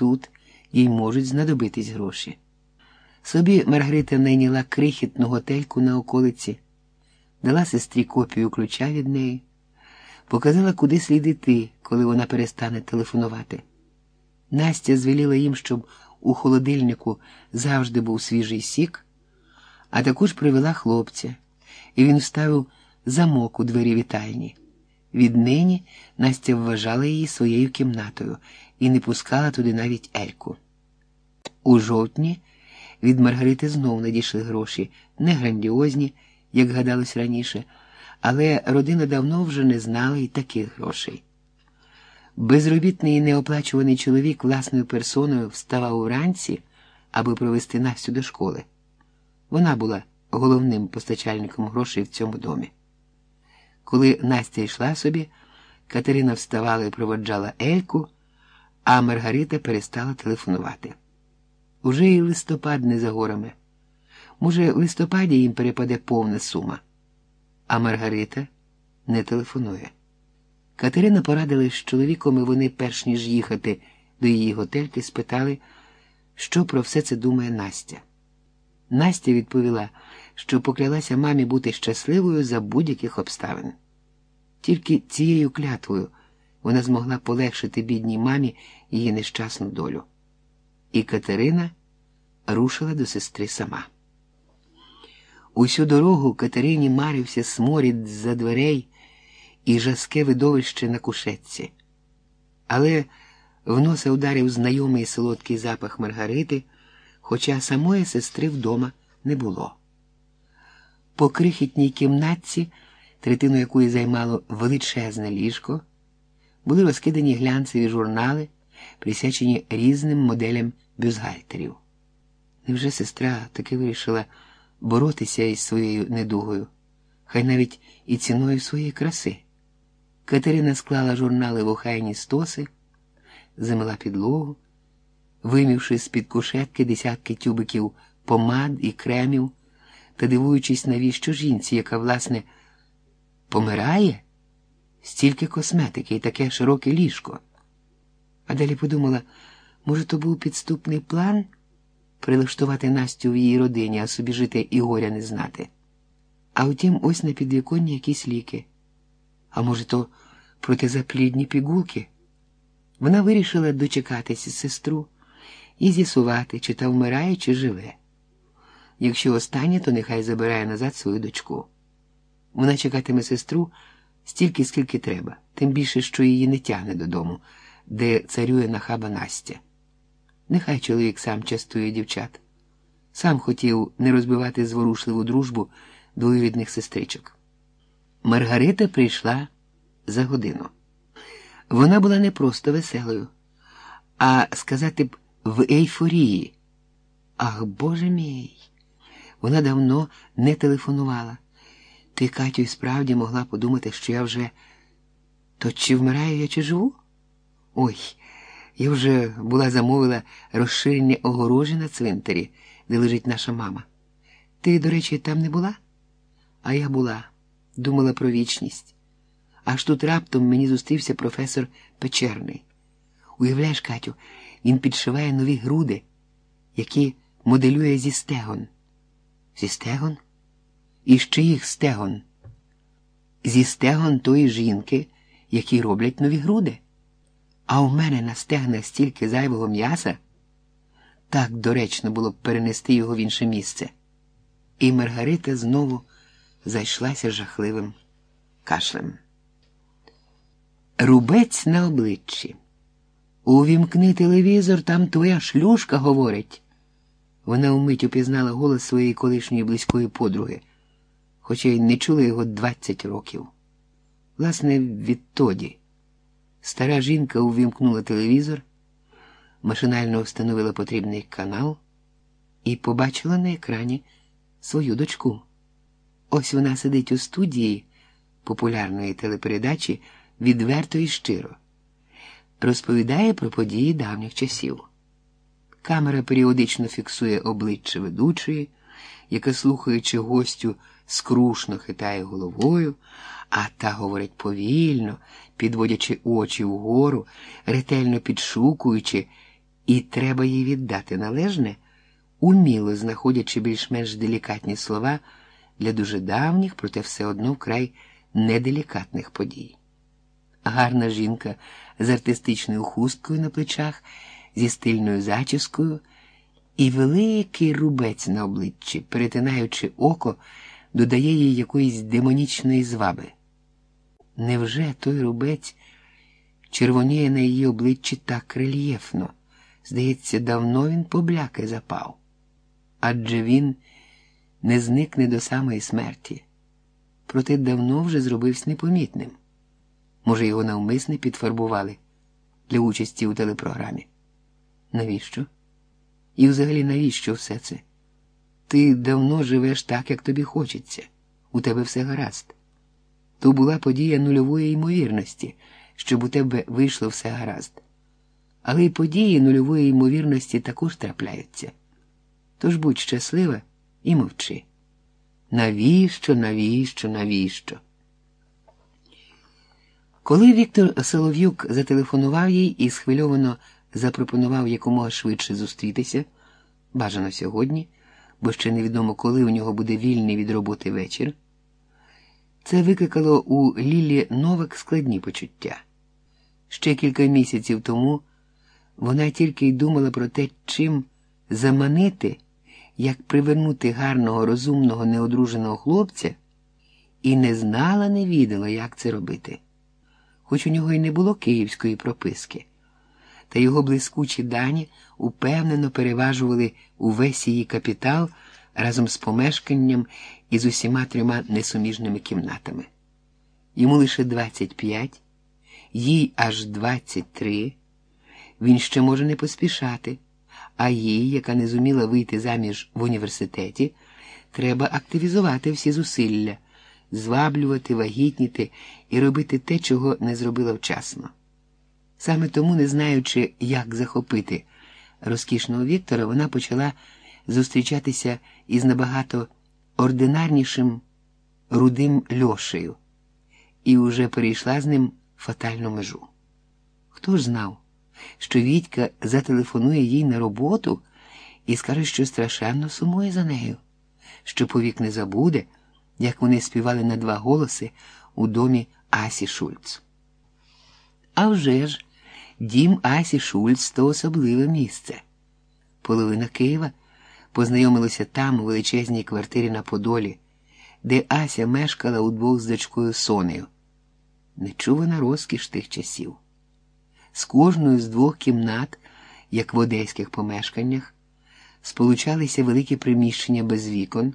тут їй можуть знадобитись гроші. Собі Маргарита найняла крихітну готельку на околиці, дала сестрі копію ключа від неї, показала, куди слід іти, коли вона перестане телефонувати. Настя звеліла їм, щоб у холодильнику завжди був свіжий сік, а також привела хлопця, і він вставив замок у двері вітальні. Віднині Настя вважала її своєю кімнатою і не пускала туди навіть Ельку. У жовтні від Маргарити знов надійшли гроші, не грандіозні, як гадалось раніше, але родина давно вже не знала і таких грошей. Безробітний і неоплачуваний чоловік власною персоною вставав уранці, аби провести Настю до школи. Вона була головним постачальником грошей в цьому домі. Коли Настя йшла собі, Катерина вставала і проводжала Ельку, а Маргарита перестала телефонувати. Уже і листопад не за горами. Може, в листопаді їм перепаде повна сума, а Маргарита не телефонує. Катерина порадилась з чоловіком, і вони, перш ніж їхати до її готельки, спитали, що про все це думає Настя. Настя відповіла, що поклялася мамі бути щасливою за будь-яких обставин. Тільки цією клятвою вона змогла полегшити бідній мамі її нещасну долю. І Катерина рушила до сестри сама. Усю дорогу Катерині марився сморід за дверей і жаске видовище на кушетці. Але в носа ударив знайомий солодкий запах Маргарити, хоча самої сестри вдома не було. По крихітній кімнатці, третину якої займало величезне ліжко, були розкидані глянцеві журнали, присячені різним моделям бюзгальтерів. Невже сестра таки вирішила боротися із своєю недугою, хай навіть і ціною своєї краси? Катерина склала журнали в охайні стоси, замила підлогу, вимівши з-під кушетки десятки тюбиків помад і кремів та дивуючись, навіщо жінці, яка, власне, помирає, стільки косметики і таке широке ліжко. А далі подумала, може, то був підступний план прилаштувати Настю в її родині, а собі жити і горя не знати. А втім, ось на підвіконні якісь ліки. А може, то протизаплідні пігулки? Вона вирішила дочекатися сестру і з'ясувати, чи та вмирає, чи живе. Якщо останнє, то нехай забирає назад свою дочку. Вона чекатиме сестру стільки, скільки треба, тим більше, що її не тягне додому, де царює нахаба Настя. Нехай чоловік сам частує дівчат. Сам хотів не розбивати зворушливу дружбу двоюрідних сестричок. Маргарита прийшла за годину. Вона була не просто веселою, а сказати б, в ейфорії. Ах, Боже мій! Вона давно не телефонувала. Ти, Катю, і справді могла подумати, що я вже то чи вмираю я, чи живу? Ой, я вже була замовила розширення огорожі на цвинтарі, де лежить наша мама. Ти, до речі, там не була? А я була, думала про вічність. Аж тут раптом мені зустрівся професор Печерний. Уявляєш, Катю, він підшиває нові груди, які моделює зі стегон. Зі стегон? І з чиїх стегон? Зі стегон тої жінки, які роблять нові груди. А у мене на стегнах стільки зайвого м'яса. Так доречно було б перенести його в інше місце. І Маргарита знову зайшлася жахливим кашлем. Рубець на обличчі. Увімкни телевізор, там твоя шлюшка говорить. Вона вмить упізнала голос своєї колишньої близької подруги, хоча й не чула його 20 років. Власне, відтоді. Стара жінка увімкнула телевізор, машинально встановила потрібний канал і побачила на екрані свою дочку. Ось вона сидить у студії популярної телепередачі відверто і щиро, розповідає про події давніх часів. Камера періодично фіксує обличчя ведучої, яка, слухаючи гостю, скрушно хитає головою, а та говорить повільно, підводячи очі вгору, ретельно підшукуючи і треба їй віддати належне, уміло знаходячи більш-менш делікатні слова для дуже давніх, проте все одно вкрай неделікатних подій. Гарна жінка з артистичною хусткою на плечах, зі стильною зачіскою і великий рубець на обличчі, перетинаючи око, додає їй якоїсь демонічної зваби. Невже той рубець червоніє на її обличчі так рельєфно? Здається, давно він побляки запав, адже він не зникне до самої смерті, проте давно вже зробився непомітним. Може, його навмисне підфарбували для участі у телепрограмі. Навіщо? І взагалі навіщо все це? Ти давно живеш так, як тобі хочеться, у тебе все гаразд. То була подія нульової ймовірності, щоб у тебе вийшло все гаразд. Але й події нульової ймовірності також трапляються. Тож будь щаслива і мовчи. Навіщо, навіщо, навіщо? Коли Віктор Солов'юк зателефонував їй і схвильовано запропонував якомога швидше зустрітися, бажано сьогодні, бо ще невідомо, коли у нього буде вільний від роботи вечір, це викликало у Лілі Новак складні почуття. Ще кілька місяців тому вона тільки й думала про те, чим заманити, як привернути гарного, розумного, неодруженого хлопця, і не знала, не відала, як це робити. Хоч у нього й не було київської прописки, та його блискучі дані упевнено переважували увесь її капітал разом з помешканням і з усіма трьома несуміжними кімнатами. Йому лише 25, їй аж 23, він ще може не поспішати, а їй, яка не зуміла вийти заміж в університеті, треба активізувати всі зусилля, зваблювати, вагітніти і робити те, чого не зробила вчасно. Саме тому, не знаючи, як захопити розкішного Віктора, вона почала зустрічатися із набагато ординарнішим рудим Льошею і уже перейшла з ним фатальну межу. Хто ж знав, що Вітька зателефонує їй на роботу і скаже, що страшенно сумує за нею, що повік не забуде, як вони співали на два голоси у домі Асі Шульц. А вже ж, дім Асі Шульц то особливе місце. Половина Києва познайомилася там, у величезній квартирі на Подолі, де Ася мешкала удвох з дочкою Сонею. Нечувана розкіш тих часів. З кожною з двох кімнат, як в одеських помешканнях, сполучалися великі приміщення без вікон,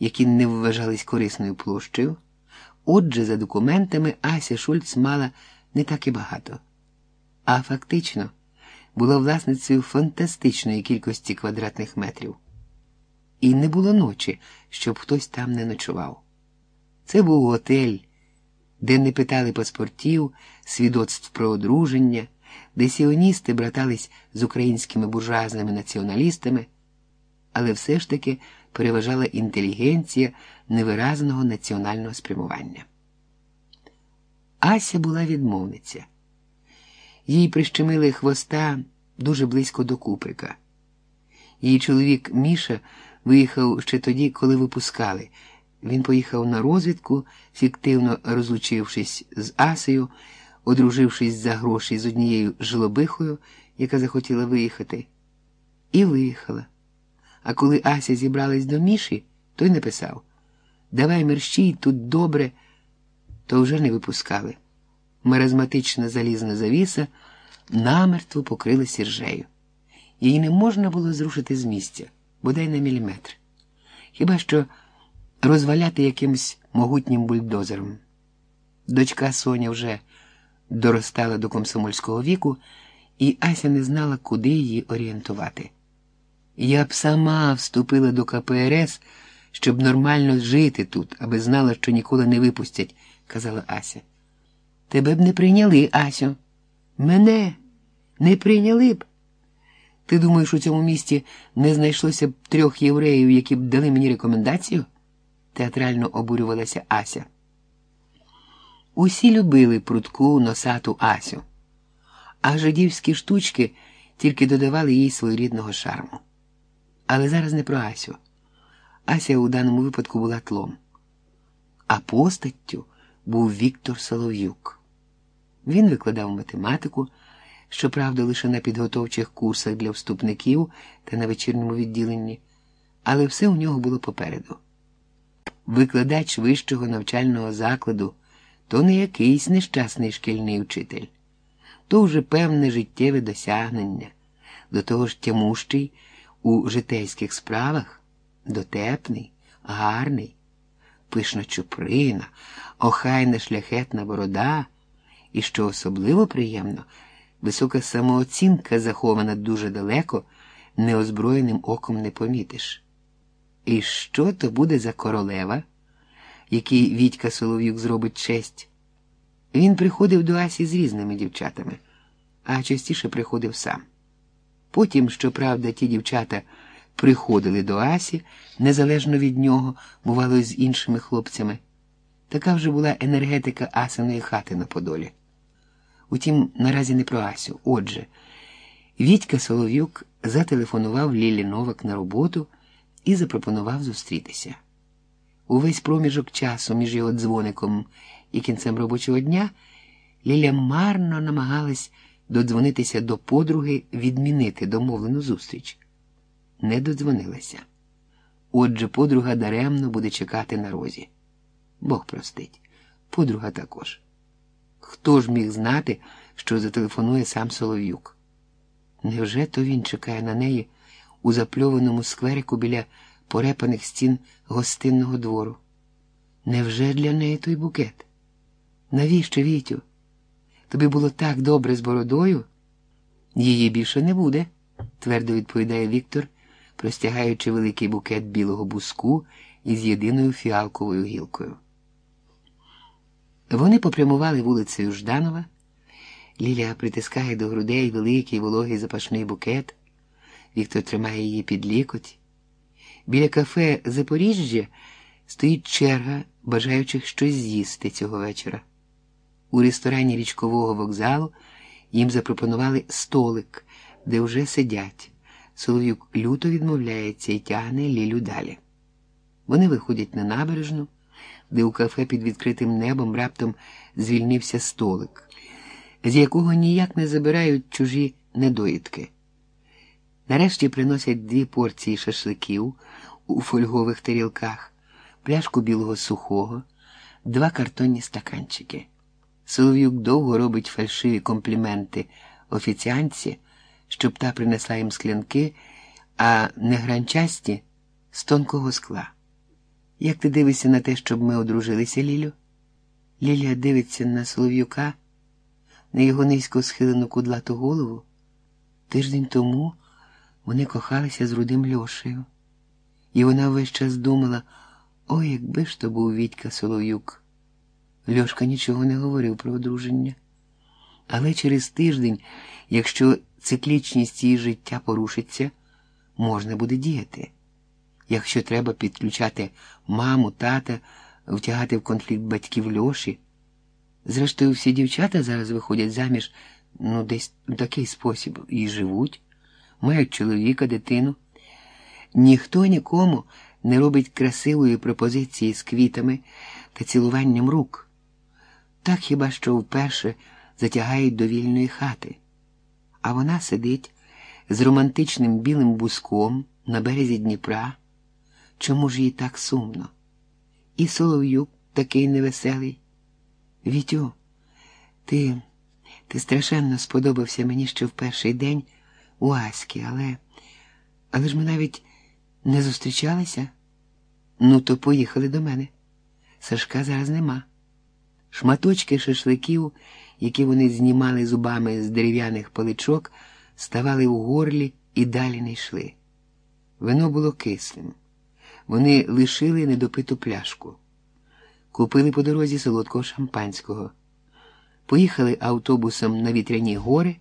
які не вважались корисною площею. Отже, за документами Ася Шульц мала не так і багато, а фактично була власницею фантастичної кількості квадратних метрів. І не було ночі, щоб хтось там не ночував. Це був готель, де не питали паспортів, свідоцтв про одруження, де сіоністи братались з українськими буржуазними націоналістами, але все ж таки переважала інтелігенція невиразного національного спрямування. Ася була відмовниця. Їй прищемили хвоста дуже близько до Куприка. Її чоловік Міша виїхав ще тоді, коли випускали. Він поїхав на розвідку, фіктивно розлучившись з Асею, одружившись за гроші з однією жлобихою, яка захотіла виїхати, і виїхала. А коли Ася зібралась до Міші, той написав Давай мерщій тут добре, то вже не випускали. Маразматична залізна завіса намертво покрили сіржею. Її не можна було зрушити з місця, бодай на міліметр. Хіба що розваляти якимсь могутнім бульдозером. Дочка Соня вже доростала до комсомольського віку, і Ася не знала, куди її орієнтувати. Я б сама вступила до КПРС, щоб нормально жити тут, аби знала, що ніколи не випустять, казала Ася. Тебе б не прийняли, Асю. Мене не прийняли б. Ти думаєш, у цьому місті не знайшлося б трьох євреїв, які б дали мені рекомендацію? театрально обурювалася Ася. Усі любили прудку носату Асю, а жидівські штучки тільки додавали їй своєрідного шарму. Але зараз не про Асю. Ася у даному випадку була тлом, а постаттю був Віктор Солов'юк. Він викладав математику, щоправда, лише на підготовчих курсах для вступників та на вечірньому відділенні, але все у нього було попереду. Викладач вищого навчального закладу то не якийсь нещасний шкільний вчитель, то вже певне життєве досягнення, до того ж тямущий у житейських справах, дотепний, гарний, пишна чуприна, охайна шляхетна борода, і, що особливо приємно, висока самооцінка захована дуже далеко, неозброєним оком не помітиш. І що то буде за королева, який Вітька Солов'юк зробить честь? Він приходив до Асі з різними дівчатами, а частіше приходив сам. Потім, щоправда, ті дівчата приходили до Асі, незалежно від нього, бувало, з іншими хлопцями. Така вже була енергетика Асиної хати на Подолі. Утім, наразі не про Асю. Отже, Вітька Солов'юк зателефонував Лілі Новак на роботу і запропонував зустрітися. Увесь проміжок часу між його дзвоником і кінцем робочого дня Ліля марно намагалась додзвонитися до подруги відмінити домовлену зустріч. Не додзвонилася. Отже, подруга даремно буде чекати на розі. Бог простить, подруга також. Хто ж міг знати, що зателефонує сам Солов'юк? Невже то він чекає на неї у запльованому скверику біля порепаних стін гостинного двору? Невже для неї той букет? Навіщо, Вітю? Тобі було так добре з бородою? Її більше не буде, твердо відповідає Віктор, простягаючи великий букет білого буску із єдиною фіалковою гілкою. Вони попрямували вулицею Жданова. Ліля притискає до грудей великий вологий запашний букет. Віктор тримає її під лікоть. Біля кафе Запоріжжя стоїть черга бажаючих щось з'їсти цього вечора. У ресторані річкового вокзалу їм запропонували столик, де вже сидять. Солов'юк люто відмовляється і тягне Лілю далі. Вони виходять на набережну, де у кафе під відкритим небом раптом звільнився столик, з якого ніяк не забирають чужі недоїдки. Нарешті приносять дві порції шашликів у фольгових тарілках, пляшку білого сухого, два картонні стаканчики. Солов'юк довго робить фальшиві компліменти офіціанці, щоб та принесла їм склянки, а не гранчасті з тонкого скла. Як ти дивишся на те, щоб ми одружилися, Лілю? Лілія дивиться на Солов'юка, на його низько схилену кудлату голову. Тиждень тому вони кохалися з рудим Льошею, і вона весь час думала, ой, якби ж то був Вітька Солов'юк. Льошка нічого не говорив про одруження. Але через тиждень, якщо циклічність її життя порушиться, можна буде діяти. Якщо треба підключати маму, тата, втягати в конфлікт батьків Льоші. Зрештою, всі дівчата зараз виходять заміж, ну, десь в такий спосіб і живуть, мають чоловіка, дитину. Ніхто нікому не робить красивої пропозиції з квітами та цілуванням рук. Так хіба що вперше затягають до вільної хати, а вона сидить з романтичним білим буском на березі Дніпра. Чому ж їй так сумно? І Солов'юк такий невеселий. Вітю, ти ти страшенно сподобався мені ще в перший день у Аськи, але але ж ми навіть не зустрічалися. Ну, то поїхали до мене. Сашка зараз нема. Шматочки шашликів, які вони знімали зубами з дерев'яних паличок, ставали у горлі і далі не йшли. Вино було кислим. Вони лишили недопиту пляшку, купили по дорозі солодкого шампанського, поїхали автобусом на вітряні гори,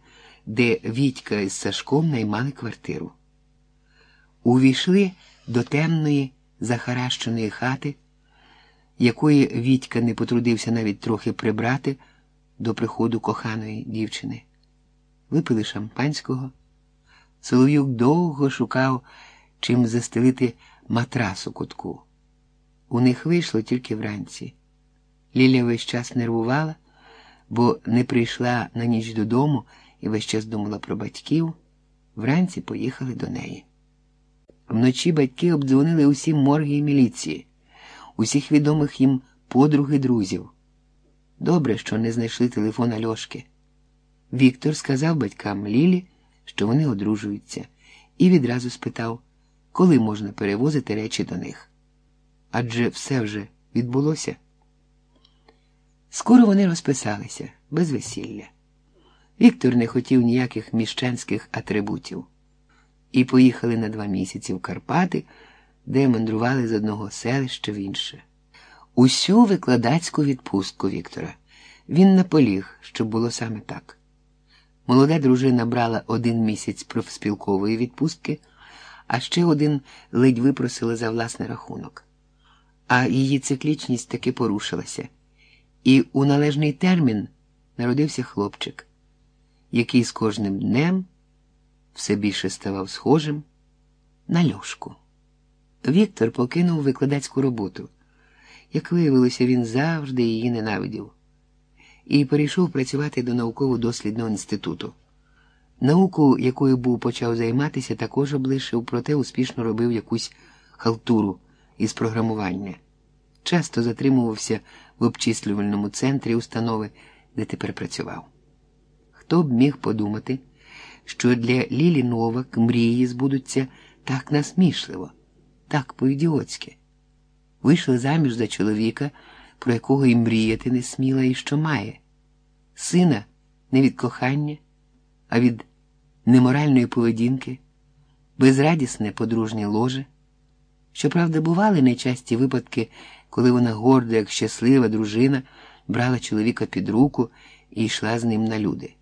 де Вітька із Сашком наймали квартиру. Увійшли до темної захаращеної хати якої Вітька не потрудився навіть трохи прибрати до приходу коханої дівчини. Випили шампанського, Солов'юк довго шукав, чим застелити матрас у кутку. У них вийшло тільки вранці. Ліля весь час нервувала, бо не прийшла на ніч додому і весь час думала про батьків. Вранці поїхали до неї. Вночі батьки обдзвонили усі морги і міліції, усіх відомих їм подруги друзів. Добре, що не знайшли телефон Альошки. Віктор сказав батькам Лілі, що вони одружуються, і відразу спитав, коли можна перевозити речі до них. Адже все вже відбулося. Скоро вони розписалися без весілля. Віктор не хотів ніяких міщанських атрибутів і поїхали на два місяці в Карпати, де мандрували з одного селища в інше. Усю викладацьку відпустку Віктора він наполіг, щоб було саме так. Молода дружина брала один місяць профспілкової відпустки, а ще один ледь випросила за власний рахунок. А її циклічність таки порушилася, і у належний термін народився хлопчик, який з кожним днем все більше ставав схожим на льошку. Віктор покинув викладацьку роботу. Як виявилося, він завжди її ненавидів і перейшов працювати до науково-дослідного інституту. Науку, якою був почав займатися, також облишив, проте успішно робив якусь халтуру із програмування. Часто затримувався в обчислювальному центрі установи, де тепер працював. Хто б міг подумати, що для Лілі Новак мрії збудуться так насмішливо, так по-ідіотськи. Вийшла заміж за чоловіка, про якого і мріяти не сміла, і що має, сина не від кохання, а від неморальної поведінки, безрадісне подружнє ложе. Щоправда, бували нечасті випадки, коли вона горда, як щаслива дружина, брала чоловіка під руку і йшла з ним на люди.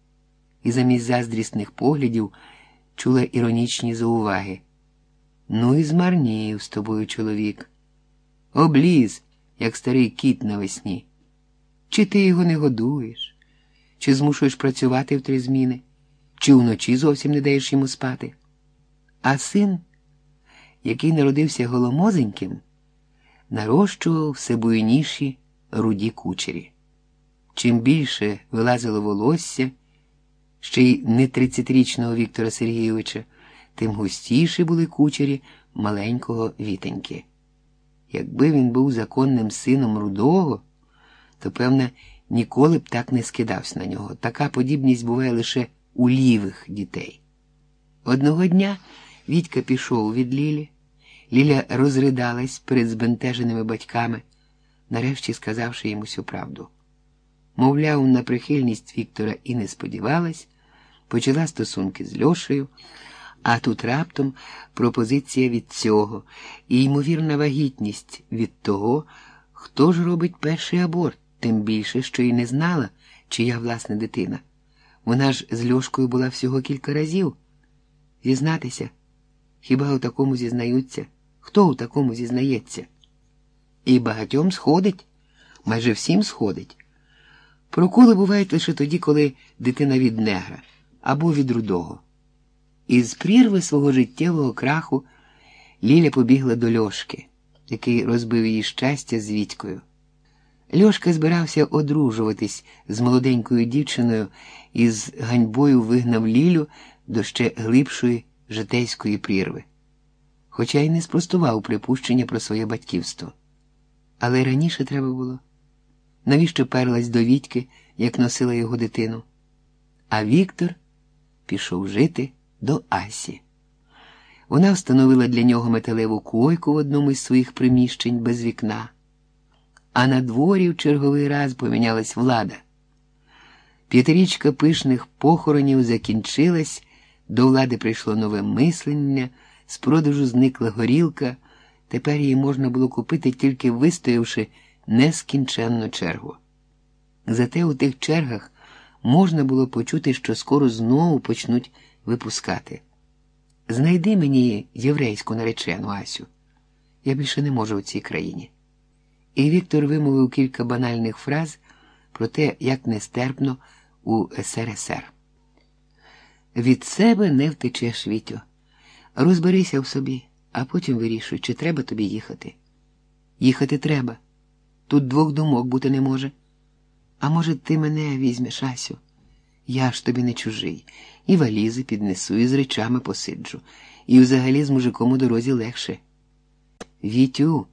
І замість заздрісних поглядів чула іронічні зауваги. Ну і змарнів з тобою чоловік. Обліз, як старий кіт навесні. Чи ти його не годуєш, чи змушуєш працювати в три зміни, чи вночі зовсім не даєш йому спати. А син, який народився голомозеньким, нарощував все буйніші руді кучері. Чим більше вилазило волосся, ще й не тридцятирічного Віктора Сергійовича, тим густіші були кучері маленького вітеньки. Якби він був законним сином рудого, то, певне, ніколи б так не скидався на нього. Така подібність буває лише у лівих дітей. Одного дня Вітька пішов від Лілі. Ліля розридалась перед збентеженими батьками, нарешті сказавши йому всю правду. Мовляв, на прихильність Віктора і не сподівалась, почала стосунки з Льошею. А тут раптом пропозиція від цього і ймовірна вагітність від того, хто ж робить перший аборт, тим більше, що й не знала, чия власна дитина. Вона ж з Льошкою була всього кілька разів. Зізнатися, хіба у такому зізнаються? Хто у такому зізнається? І багатьом сходить, майже всім сходить. Проколи бувають лише тоді, коли дитина від негра або від рудого. Із прірви свого життєвого краху Ліля побігла до Льошки, який розбив її щастя з Вітькою. Льошка збирався одружуватись з молоденькою дівчиною і з ганьбою вигнав Лілю до ще глибшої житейської прірви, хоча й не спростував припущення про своє батьківство. Але раніше треба було. Навіщо перлась до Вітьки, як носила його дитину? А Віктор пішов жити до Асі. Вона встановила для нього металеву койку в одному із своїх приміщень без вікна, а на дворі в черговий раз помінялась влада. П'ятирічка пишних похоронів закінчилась, до влади прийшло нове мислення, з продажу зникла горілка, тепер її можна було купити, тільки вистоявши нескінченну чергу. Зате у тих чергах можна було почути, що скоро знову почнуть випускати. Знайди мені єврейську наречену Асю. Я більше не можу у цій країні. І Віктор вимовив кілька банальних фраз про те, як нестерпно у СРСР. Від себе не втечеш, Вітю. Розберися в собі, а потім вирішуй, чи треба тобі їхати. Їхати треба. Тут двох думок бути не може. А може, ти мене візьмеш, Асю? Я ж тобі не чужий, і валізи піднесу, і з речами посиджу, і взагалі з мужиком у дорозі легше. Вітю,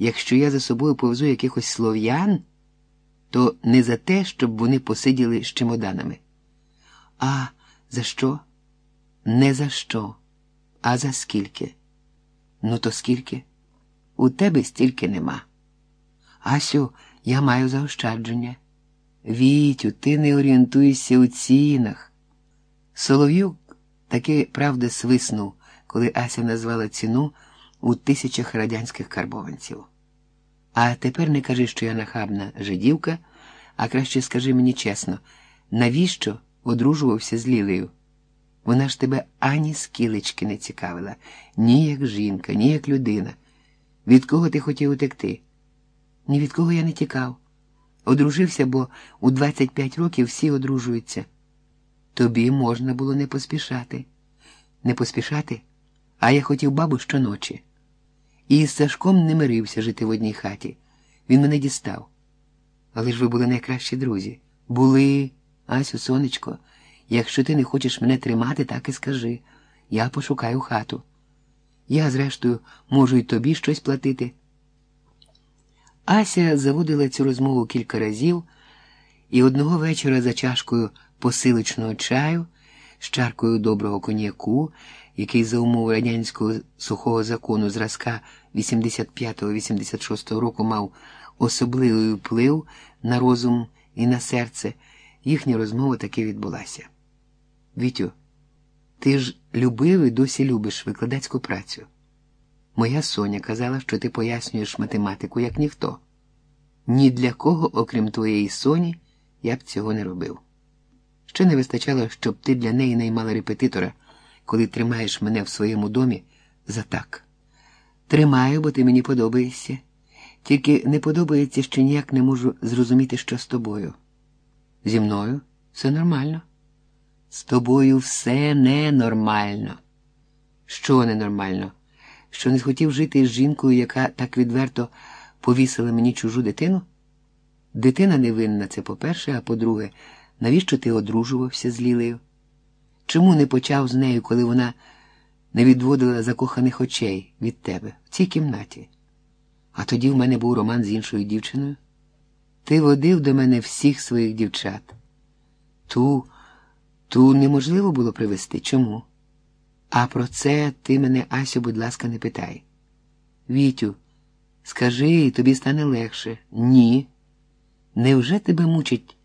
якщо я за собою повзу якихось слов'ян, то не за те, щоб вони посиділи з чемоданами. А за що? Не за що, а за скільки? Ну, то скільки? У тебе стільки нема. Асю, я маю заощадження. Вітю, ти не орієнтуєшся у цінах. Солов'юк таки правда свиснув, коли Ася назвала ціну у тисячах радянських карбованців. А тепер не кажи, що я нахабна жидівка, а краще скажи мені чесно, навіщо одружувався з Лілею? Вона ж тебе ані скілечки не цікавила, ні як жінка, ні як людина. Від кого ти хотів утекти? Ні від кого я не тікав. Одружився, бо у 25 років всі одружуються. Тобі можна було не поспішати. Не поспішати? А я хотів бабу щоночі. І з Сашком не мирився жити в одній хаті. Він мене дістав. Але ж ви були найкращі друзі. Були, Асю, сонечко, якщо ти не хочеш мене тримати, так і скажи. Я пошукаю хату. Я, зрештою, можу й тобі щось платити. Ася заводила цю розмову кілька разів, і одного вечора за чашкою посиличного чаю, з чаркою доброго коньяку, який за умов радянського сухого закону зразка 85-86 року мав особливий вплив на розум і на серце, їхня розмова таки відбулася. Вітю, ти ж любив і досі любиш викладацьку працю. Моя Соня казала, що ти пояснюєш математику, як ніхто. Ні для кого, окрім твоєї Соні, я б цього не робив. Ще не вистачало, щоб ти для неї наймала репетитора, коли тримаєш мене в своєму домі за так. Тримаю, бо ти мені подобаєшся. Тільки не подобається, що ніяк не можу зрозуміти, що з тобою. Зі мною все нормально. З тобою все ненормально. Що ненормально? Що не схотів жити з жінкою, яка так відверто повісила мені чужу дитину? Дитина невинна, це по-перше, а по-друге, навіщо ти одружувався з Лілею? Чому не почав з нею, коли вона не відводила закоханих очей від тебе в цій кімнаті? А тоді в мене був роман з іншою дівчиною. Ти водив до мене всіх своїх дівчат. Ту, ту неможливо було привезти. Чому? А про це ти мене, Асю, будь ласка, не питай. Вітю, скажи, тобі стане легше. Ні. Невже тебе мучить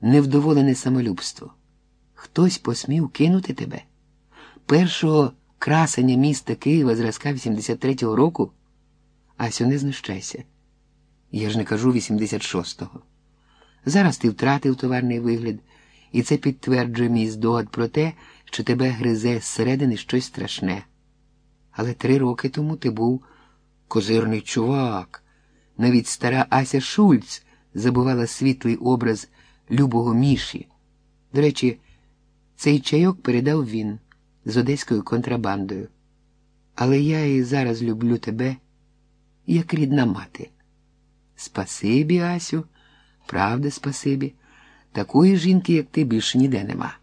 невдоволене самолюбство? Хтось посмів кинути тебе? Першого красення міста Києва зразка 83-го року? Асю, не знущайся. Я ж не кажу 86-го. Зараз ти втратив товарний вигляд, і це підтверджує мій здогад про те, що тебе гризе зсередини щось страшне. Але три роки тому ти був козирний чувак. Навіть стара Ася Шульц забувала світлий образ любого міші. До речі, цей чайок передав він з одеською контрабандою. Але я і зараз люблю тебе, як рідна мати. Спасибі, Асю, правда, спасибі. Такої жінки, як ти, більше ніде нема.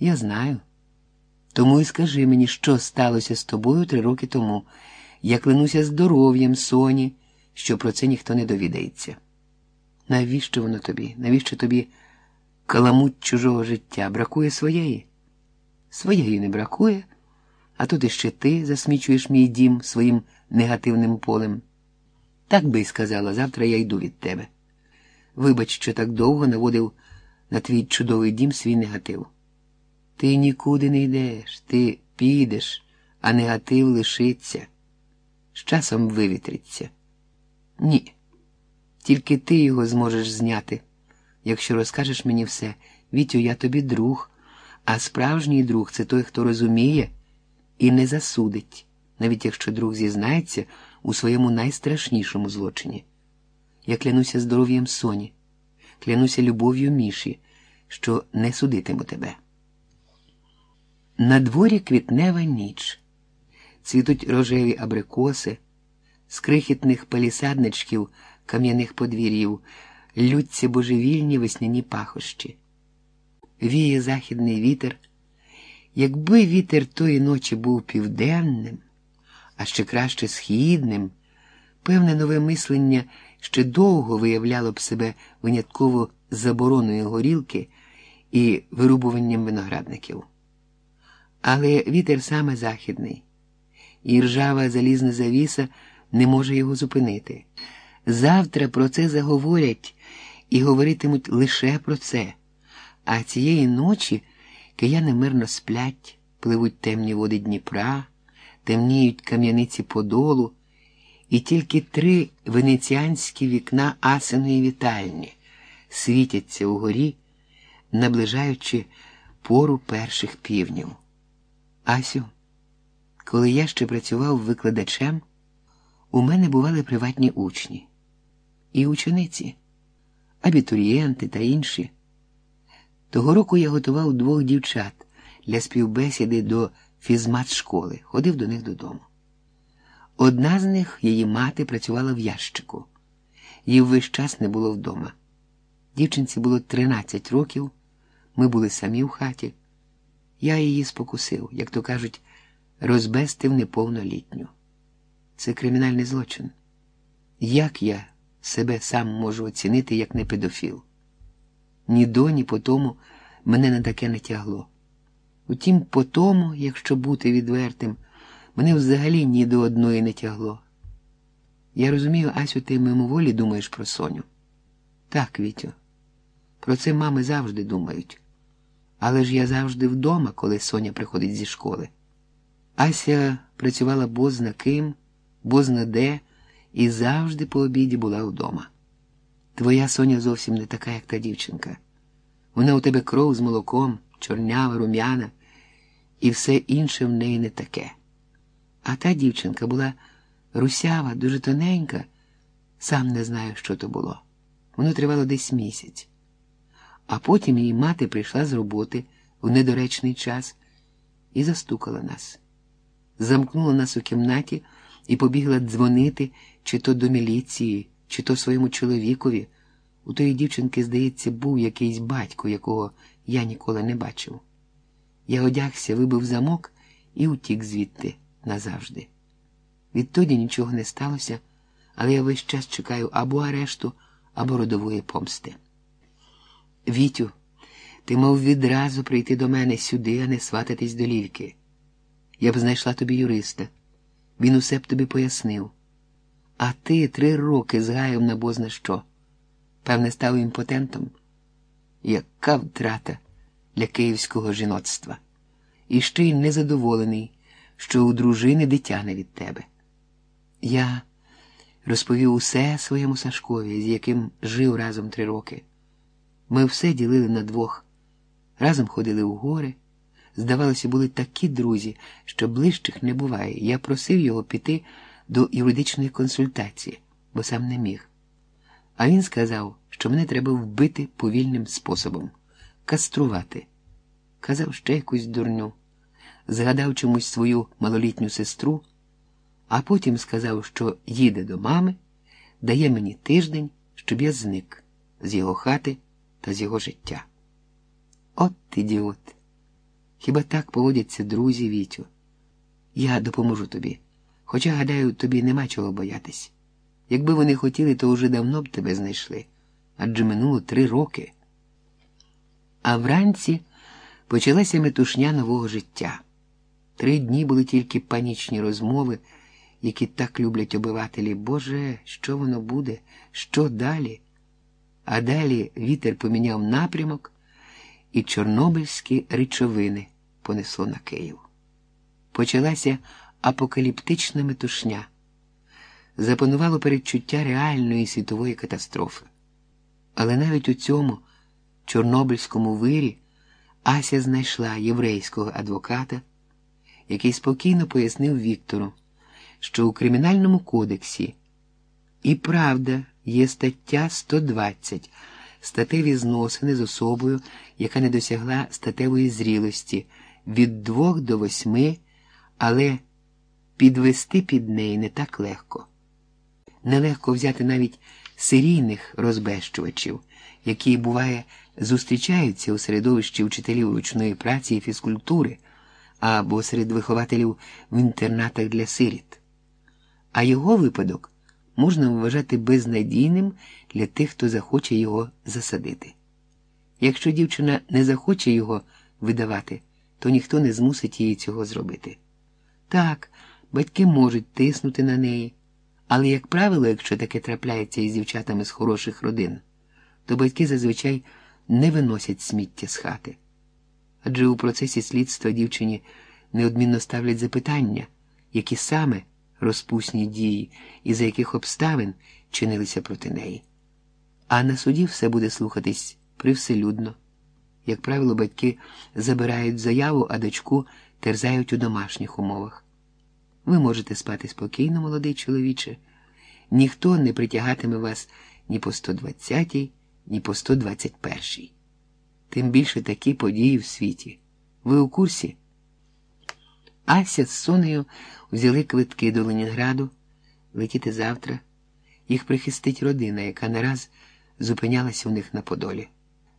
Я знаю. Тому і скажи мені, що сталося з тобою три роки тому. Я клянуся здоров'ям Соні, що про це ніхто не довідається. Навіщо воно тобі? Навіщо тобі каламуть чужого життя? Бракує своєї? Своєї не бракує, а тут іще ти засмічуєш мій дім своїм негативним полем. Так би й сказала, завтра я йду від тебе. Вибач, що так довго наводив на твій чудовий дім свій негатив. Ти нікуди не йдеш, ти підеш, а негатив лишиться. З часом вивітриться. Ні. Тільки ти його зможеш зняти. Якщо розкажеш мені все, Вітю, я тобі друг, а справжній друг це той, хто розуміє і не засудить, навіть якщо друг зізнається у своєму найстрашнішому злочині. Я клянуся здоров'ям Соні, клянуся любов'ю Міші, що не судитиму тебе. На дворі квітнева ніч, цвітуть рожеві абрикоси, з крихітних палісадничків кам'яних подвір'їв, лються божевільні весняні пахощі. Віє західний вітер. Якби вітер тої ночі був південним, а ще краще східним, певне нове мислення ще довго виявляло б себе винятково забороною горілки і вирубуванням виноградників. Але вітер саме західний, і ржава залізна завіса не може його зупинити. Завтра про це заговорять і говоритимуть лише про це, а цієї ночі кияни мирно сплять, пливуть темні води Дніпра, темніють кам'яниці Подолу, і тільки три венеціанські вікна асиної вітальні світяться угорі, наближаючи пору перших півнів. Асю, коли я ще працював викладачем, у мене бували приватні учні і учениці, абітурієнти та інші. Того року я готував двох дівчат для співбесіди до фізмат-школи, ходив до них додому. Одна з них, її мати, працювала в ящику, її весь час не було вдома. Дівчинці було 13 років, ми були самі в хаті. Я її спокусив, як то кажуть, розбестив неповнолітню. Це кримінальний злочин. Як я себе сам можу оцінити як не педофіл? Ні до, ні по тому мене на таке не тягло. Утім, по тому, якщо бути відвертим, мене взагалі ні до одної не тягло. Я розумію, Асю, ти мимоволі думаєш про Соню. Так, Вітю, про це мами завжди думають. Але ж я завжди вдома, коли Соня приходить зі школи. Ася працювала бозна ким, бозна де, і завжди по обіді була вдома. Твоя Соня зовсім не така, як та дівчинка. Вона у тебе кров з молоком, чорнява, рум'яна, і все інше в неї не таке. А та дівчинка була русява, дуже тоненька, сам не знаю, що то було. Воно тривало десь місяць. А потім її мати прийшла з роботи в недоречний час і застукала нас, замкнула нас у кімнаті і побігла дзвонити чи то до міліції, чи то своєму чоловікові. У тої дівчинки, здається, був якийсь батько, якого я ніколи не бачив. Я одягся, вибив замок і утік звідти назавжди. Відтоді нічого не сталося, але я весь час чекаю або арешту, або родової помсти. Вітю, ти мав відразу прийти до мене сюди, а не свататись до лільки. Я б знайшла тобі юриста. Він усе б тобі пояснив. А ти три роки згаяв на бозна що. Певне, став імпотентом. Яка втрата для київського жіноцтва. І ще й незадоволений, що у дружини дитя не від тебе. Я розповів усе своєму Сашкові, з яким жив разом три роки. Ми все ділили на двох, разом ходили у гори. Здавалося, були такі друзі, що ближчих не буває. Я просив його піти до юридичної консультації, бо сам не міг. А він сказав, що мене треба вбити повільним способом, каструвати. Казав ще якусь дурню, згадав чомусь свою малолітню сестру, а потім сказав, що їде до мами, дає мені тиждень, щоб я зник з його хати та з його життя. От ідіот! Хіба так поводяться друзі, Вітю? Я допоможу тобі. Хоча, гадаю, тобі нема чого боятись. Якби вони хотіли, то вже давно б тебе знайшли. Адже минуло три роки. А вранці почалася метушня нового життя. Три дні були тільки панічні розмови, які так люблять обивателі. Боже, що воно буде? Що далі? А далі вітер поміняв напрямок, і чорнобильські речовини понесло на Київ. Почалася апокаліптична метушня. Запанувало передчуття реальної світової катастрофи. Але навіть у цьому чорнобильському вирі Ася знайшла єврейського адвоката, який спокійно пояснив Віктору, що у Кримінальному кодексі і правда є стаття 120 статеві зносини з особою, яка не досягла статевої зрілості, від двох до восьми, але підвести під неї не так легко. Нелегко взяти навіть серійних розбещувачів, які, буває, зустрічаються у середовищі вчителів ручної праці і фізкультури або серед вихователів в інтернатах для сиріт. А його випадок можна вважати безнадійним для тих, хто захоче його засадити. Якщо дівчина не захоче його видавати, то ніхто не змусить її цього зробити. Так, батьки можуть тиснути на неї, але, як правило, якщо таке трапляється із дівчатами з хороших родин, то батьки зазвичай не виносять сміття з хати. Адже у процесі слідства дівчині неодмінно ставлять запитання, які саме розпусні дії і за яких обставин чинилися проти неї. А на суді все буде слухатись привселюдно. Як правило, батьки забирають заяву, а дочку терзають у домашніх умовах. Ви можете спати спокійно, молодий чоловіче, ніхто не притягатиме вас ні по 120-й, ні по 121-й. Тим більше такі події в світі. Ви у курсі? Ася з Сонею взяли квитки до Ленінграду летіти завтра. Їх прихистить родина, яка не раз зупинялася у них на Подолі.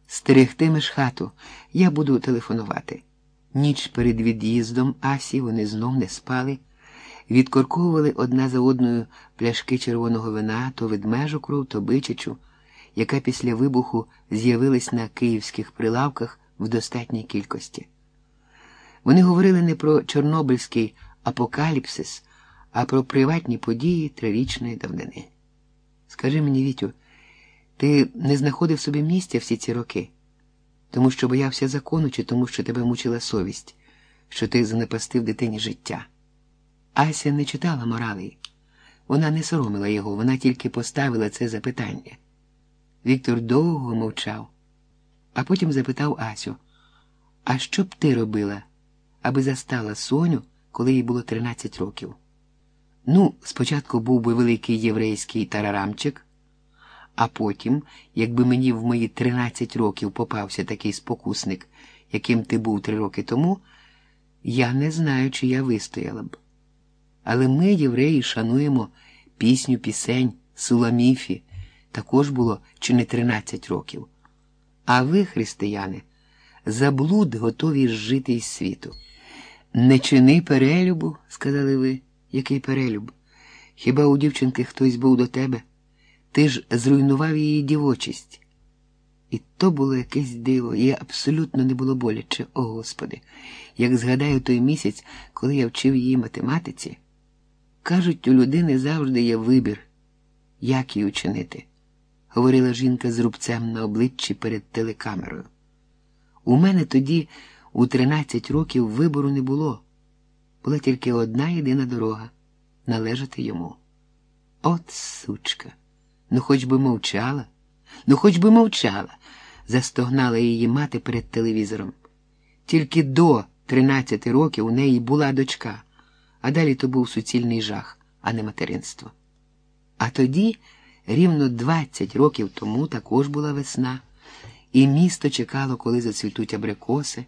Стерегтимеш хату, я буду телефонувати. Ніч перед від'їздом Асі вони знов не спали, відкорковували одна за одною пляшки червоного вина, то ведмежу кров, то бичачу, яка після вибуху з'явилась на київських прилавках в достатній кількості. Вони говорили не про Чорнобильський апокаліпсис, а про приватні події трирічної давнини. Скажи мені, Вітю, ти не знаходив собі місця всі ці роки, тому що боявся закону чи тому, що тебе мучила совість, що ти занепастив дитині життя. Ася не читала моралей. Вона не соромила його, вона тільки поставила це запитання. Віктор довго мовчав, а потім запитав Асю: А що б ти робила, аби застала Соню, коли їй було 13 років? Ну, спочатку був би великий єврейський тарарамчик. А потім, якби мені в мої 13 років попався такий спокусник, яким ти був три роки тому, я не знаю, чи я вистояла б. Але ми, євреї, шануємо пісню пісень, суламіфі, також було чи не 13 років. А ви, християни, за блуд готові жити із світу. Не чини перелюбу, сказали ви. Який перелюб? Хіба у дівчинки хтось був до тебе? Ти ж зруйнував її дівочість. І то було якесь диво, їй абсолютно не було боляче, о Господи, як згадаю той місяць, коли я вчив її математиці. Кажуть, у людини завжди є вибір, як її учинити, говорила жінка з рубцем на обличчі перед телекамерою. У мене тоді у 13 років вибору не було. Була тільки одна єдина дорога належати йому. От сучка. Ну, хоч би мовчала, ну, хоч би мовчала, застогнала її мати перед телевізором. Тільки до 13 років у неї була дочка, а далі то був суцільний жах, а не материнство. А тоді, рівно 20 років тому, також була весна, і місто чекало, коли зацвітуть абрикоси.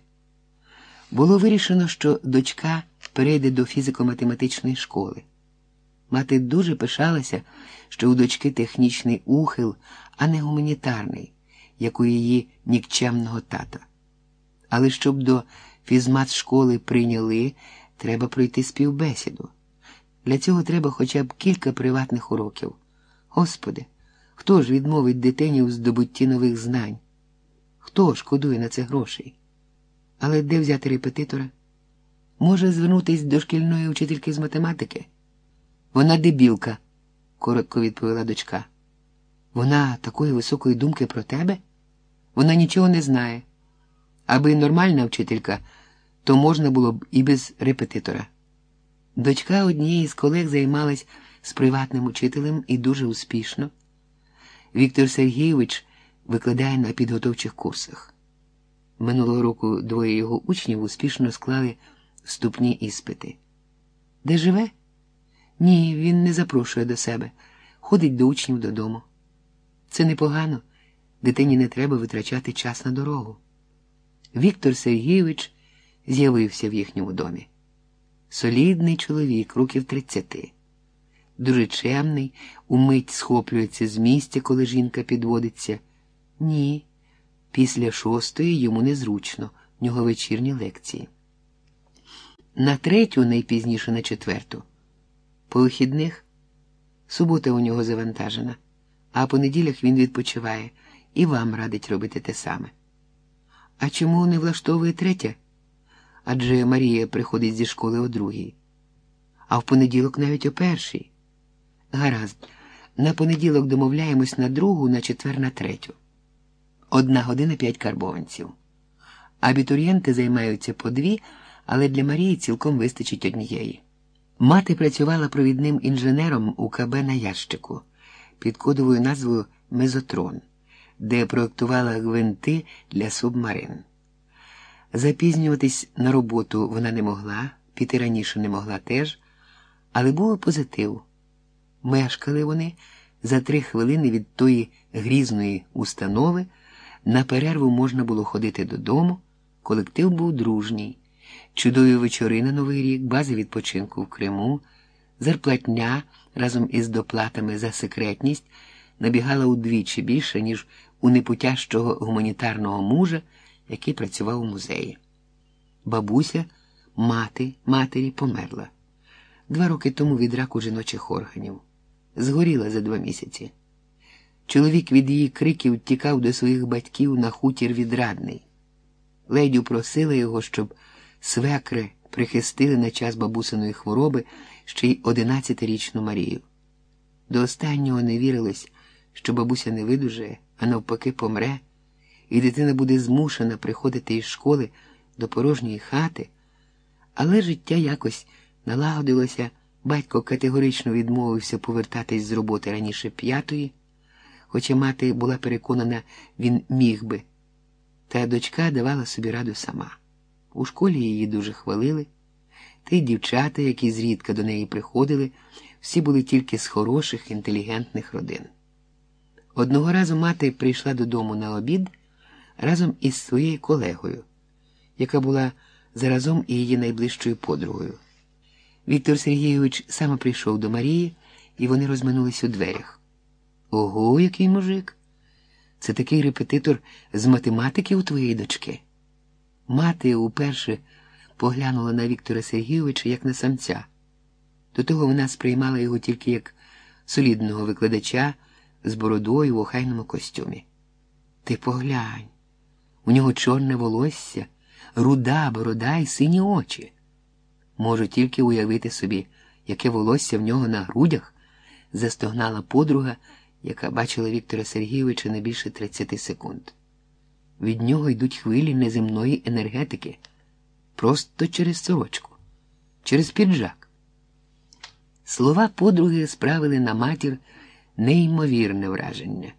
Було вирішено, що дочка перейде до фізико-математичної школи. Мати дуже пишалася, що у дочки технічний ухил, а не гуманітарний, як у її нікчемного тата. Але щоб до фізмат-школи прийняли, треба пройти співбесіду. Для цього треба хоча б кілька приватних уроків. Господи, хто ж відмовить дитині у здобутті нових знань? Хто шкодує на це грошей? Але де взяти репетитора? Може звернутися до шкільної вчительки з математики? Вона дебілка, коротко відповіла дочка. Вона такої високої думки про тебе? Вона нічого не знає. Аби нормальна вчителька, то можна було б і без репетитора. Дочка однієї з колег займалась з приватним учителем і дуже успішно. Віктор Сергійович викладає на підготовчих курсах. Минулого року двоє його учнів успішно склали вступні іспити. Де живе? Ні, він не запрошує до себе, ходить до учнів додому. Це непогано, дитині не треба витрачати час на дорогу. Віктор Сергійович з'явився в їхньому домі. Солідний чоловік, років тридцяти. Дуже чемний, умить схоплюється з місця, коли жінка підводиться. Ні, після шостої йому незручно, в нього вечірні лекції. На третю, найпізніше на четверту. По вихідних субота у нього завантажена, а по неділях він відпочиває і вам радить робити те саме. А чому не влаштовує третя? Адже Марія приходить зі школи о другій, а в понеділок навіть о першій. Гаразд, на понеділок домовляємось на другу, на четвер, на третю. Одна година п'ять карбованців. Абітурієнти займаються по дві, але для Марії цілком вистачить однієї. Мати працювала провідним інженером у КБ на ящику під кодовою назвою Мезотрон, де проектувала гвинти для субмарин. Запізнюватись на роботу вона не могла, піти раніше не могла теж, але був позитив. Мешкали вони за три хвилини від тої грізної установи. На перерву можна було ходити додому, колектив був дружній, чудові вечори на Новий рік, бази відпочинку в Криму, зарплатня разом із доплатами за секретність набігала удвічі більше, ніж у непутящого гуманітарного мужа, який працював у музеї. Бабуся, мати матері померла два роки тому від раку жіночих органів. Згоріла за два місяці. Чоловік від її криків тікав до своїх батьків на хутір відрадний. Ледю просила його, щоб свекри прихистили на час бабусиної хвороби ще й одинадцятирічну Марію. До останнього не вірилось, що бабуся не видужає, а навпаки, помре, і дитина буде змушена приходити із школи до порожньої хати, але життя якось налагодилося, батько категорично відмовився повертатись з роботи раніше п'ятої хоча мати була переконана, він міг би. Та дочка давала собі раду сама. У школі її дуже хвалили, та й дівчата, які зрідка до неї приходили, всі були тільки з хороших, інтелігентних родин. Одного разу мати прийшла додому на обід разом із своєю колегою, яка була заразом і її найближчою подругою. Віктор Сергійович саме прийшов до Марії, і вони розминулись у дверях. Ого, який мужик. Це такий репетитор з математики у твоєї дочки. Мати уперше поглянула на Віктора Сергійовича як на самця. До того вона сприймала його тільки як солідного викладача з бородою в охайному костюмі. Ти поглянь, у нього чорне волосся, руда, борода і сині очі. Можу тільки уявити собі, яке волосся в нього на грудях, застогнала подруга яка бачила Віктора Сергійовича не більше 30 секунд. Від нього йдуть хвилі неземної енергетики просто через сорочку, через піджак. Слова подруги справили на матір неймовірне враження.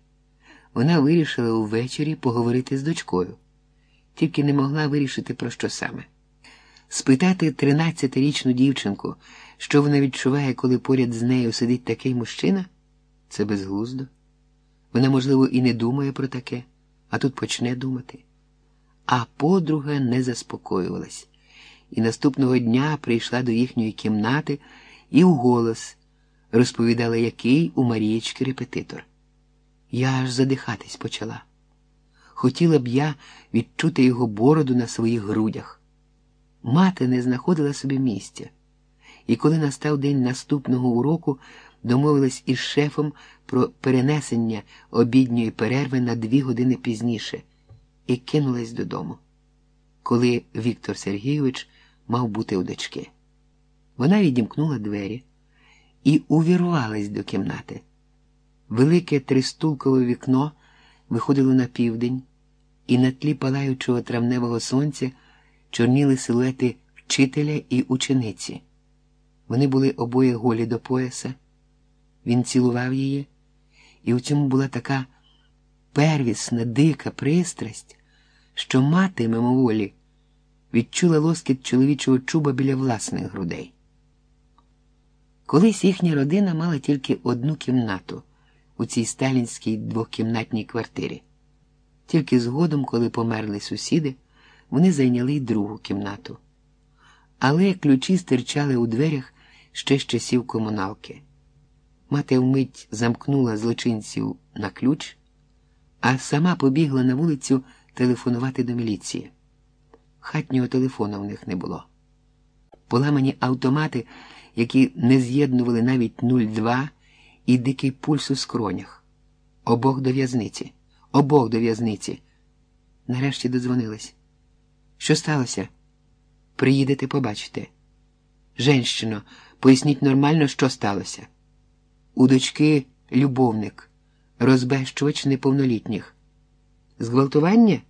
Вона вирішила увечері поговорити з дочкою, тільки не могла вирішити, про що саме. Спитати 13-річну дівчинку, що вона відчуває, коли поряд з нею сидить такий мужчина. Це безглуздо. Вона, можливо, і не думає про таке, а тут почне думати. А подруга не заспокоювалась, і наступного дня прийшла до їхньої кімнати і вголос розповідала, який у Марієчки репетитор. Я аж задихатись почала. Хотіла б я відчути його бороду на своїх грудях. Мати не знаходила собі місця, і коли настав день наступного уроку, домовились із шефом про перенесення обідньої перерви на дві години пізніше і кинулась додому, коли Віктор Сергійович мав бути у дочки. Вона відімкнула двері і увірвалась до кімнати. Велике тристулкове вікно виходило на південь, і на тлі палаючого травневого сонця чорніли силуети вчителя і учениці. Вони були обоє голі до пояса. Він цілував її, і у цьому була така первісна, дика пристрасть, що мати мимоволі відчула лоскіт чоловічого чуба біля власних грудей. Колись їхня родина мала тільки одну кімнату у цій сталінській двокімнатній квартирі. Тільки згодом, коли померли сусіди, вони зайняли й другу кімнату. Але ключі стирчали у дверях ще з часів комуналки. Мати вмить замкнула злочинців на ключ, а сама побігла на вулицю телефонувати до міліції. Хатнього телефону в них не було. Поламані автомати, які не з'єднували навіть 02 і дикий пульс у скронях. Обох до в'язниці, обох до в'язниці. Нарешті додзвонились. Що сталося? Приїдете, побачите. Женщино, поясніть нормально, що сталося. У дочки любовник, розбещувач неповнолітніх. Зґвалтування?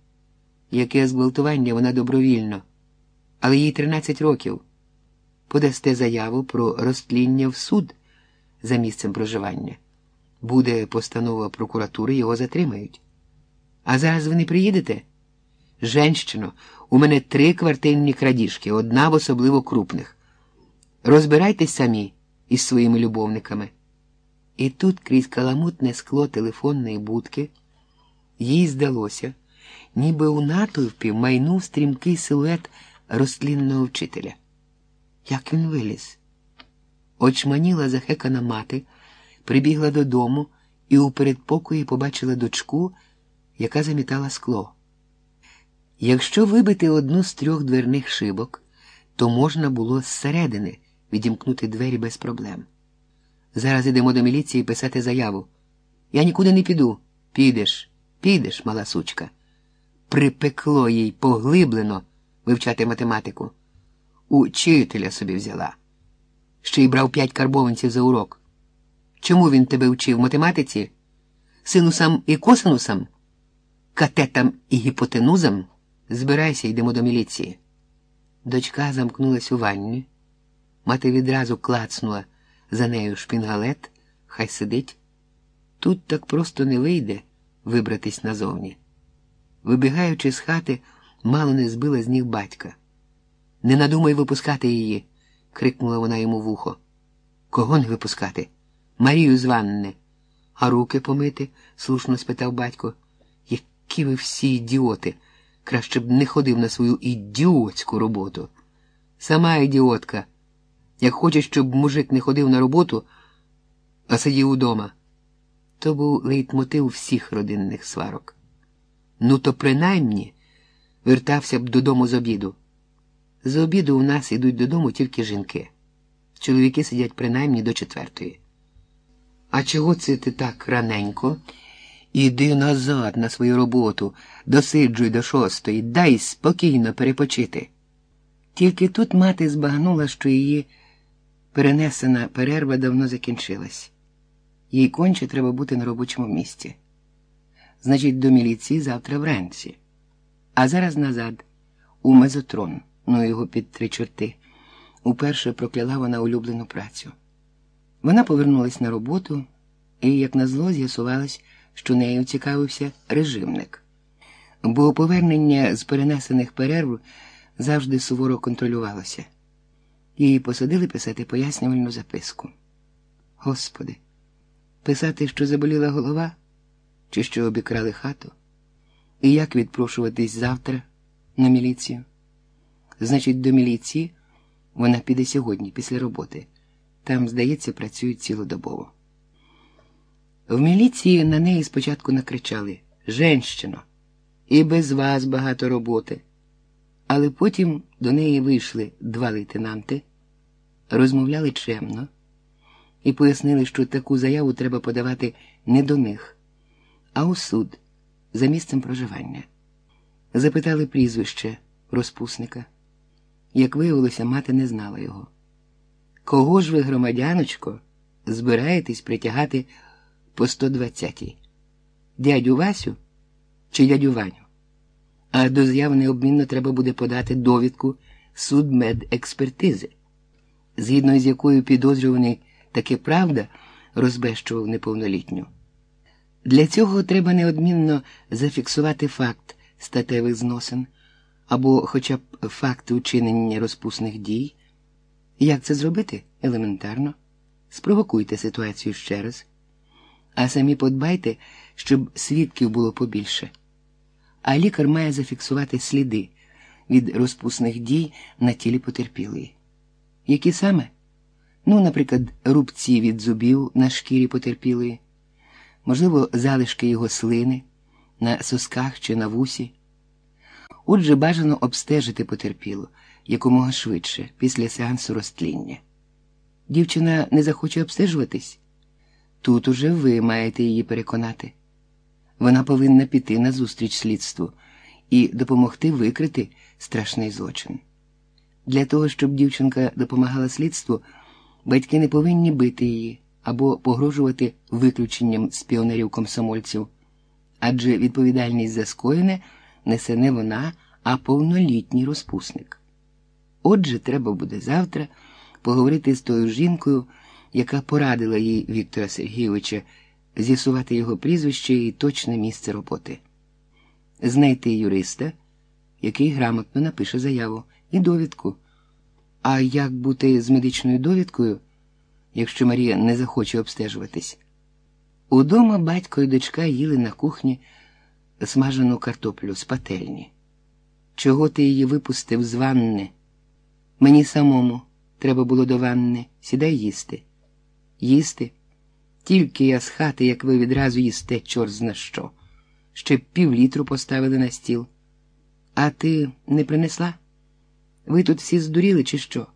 Яке зґвалтування вона добровільно, але їй 13 років. Подасте заяву про розтління в суд за місцем проживання. Буде постанова прокуратури, його затримають. А зараз ви не приїдете? Женщино, у мене три квартирні крадіжки, одна в особливо крупних. Розбирайтесь самі із своїми любовниками. І тут, крізь каламутне скло телефонної будки, їй здалося, ніби у натовпі майнув стрімкий силует розтлінного вчителя. Як він виліз? Очманіла захекана мати, прибігла додому і у передпокої побачила дочку, яка замітала скло. Якщо вибити одну з трьох дверних шибок, то можна було зсередини відімкнути двері без проблем. Зараз йдемо до міліції писати заяву. Я нікуди не піду. Підеш, підеш, мала сучка. Припекло їй поглиблено вивчати математику. Учителя собі взяла. Ще й брав п'ять карбованців за урок. Чому він тебе вчив математиці? Синусам і косинусам? Катетам і гіпотенузам? Збирайся, йдемо до міліції. Дочка замкнулась у ванні. Мати відразу клацнула за нею шпінгалет, хай сидить. Тут так просто не вийде вибратись назовні. Вибігаючи з хати, мало не збила з ніг батька. Не надумай випускати її, крикнула вона йому в ухо. Кого не випускати? Марію з ванни. А руки помити? слушно спитав батько. Які ви всі ідіоти. Краще б не ходив на свою ідіотську роботу. Сама ідіотка. Як хочеш, щоб мужик не ходив на роботу, а сидів удома. То був лейтмотив всіх родинних сварок. Ну, то принаймні вертався б додому з обіду. З обіду у нас ідуть додому тільки жінки. Чоловіки сидять принаймні до четвертої. А чого це ти так раненько? Іди назад на свою роботу, досиджуй до шостої, дай спокійно перепочити. Тільки тут мати збагнула, що її перенесена перерва давно закінчилась. Їй конче треба бути на робочому місці. Значить, до міліції завтра вранці. А зараз назад, у мезотрон, ну його під три чорти, уперше прокляла вона улюблену працю. Вона повернулась на роботу і, як назло, з'ясувалось, що нею цікавився режимник, бо повернення з перенесених перерв завжди суворо контролювалося. Її посадили писати пояснювальну записку. Господи, писати, що заболіла голова, чи що обікрали хату, і як відпрошуватись завтра на міліцію? Значить, до міліції вона піде сьогодні, після роботи. Там, здається, працюють цілодобово. В міліції на неї спочатку накричали Женщино, і без вас багато роботи. Але потім до неї вийшли два лейтенанти, розмовляли чемно і пояснили, що таку заяву треба подавати не до них, а у суд за місцем проживання. Запитали прізвище розпусника. Як виявилося, мати не знала його. Кого ж ви, громадяночко, збираєтесь притягати по 120-й? Дядю Васю чи дядю Ваню? А до заяви необмінно треба буде подати довідку судмедекспертизи, згідно з якою підозрюваний таки правда розбещував неповнолітню. Для цього треба неодмінно зафіксувати факт статевих зносин або хоча б факт учинення розпусних дій. Як це зробити? Елементарно. Спровокуйте ситуацію ще раз, а самі подбайте, щоб свідків було побільше. А лікар має зафіксувати сліди, від розпусних дій на тілі потерпілої. Які саме? Ну, наприклад, рубці від зубів на шкірі потерпілої, можливо, залишки його слини на сосках чи на вусі. Отже, бажано обстежити потерпілу якомога швидше після сеансу розтління. Дівчина не захоче обстежуватись? Тут уже ви маєте її переконати. Вона повинна піти на зустріч слідству і допомогти викрити страшний злочин. Для того, щоб дівчинка допомагала слідству, батьки не повинні бити її або погрожувати виключенням з піонерів комсомольців, адже відповідальність за скоєне несе не вона, а повнолітній розпусник. Отже, треба буде завтра поговорити з тою жінкою, яка порадила їй Віктора Сергійовича з'ясувати його прізвище і точне місце роботи, знайти юриста, який грамотно напише заяву і довідку. А як бути з медичною довідкою, якщо Марія не захоче обстежуватись? Удома батько і дочка їли на кухні смажену картоплю з пательні. Чого ти її випустив з ванни? Мені самому треба було до ванни. Сідай їсти. Їсти? Тільки я з хати, як ви відразу їсте, чорт зна що. Ще півлітру поставили на стіл. А ти не принесла? Ви тут всі здуріли, чи що?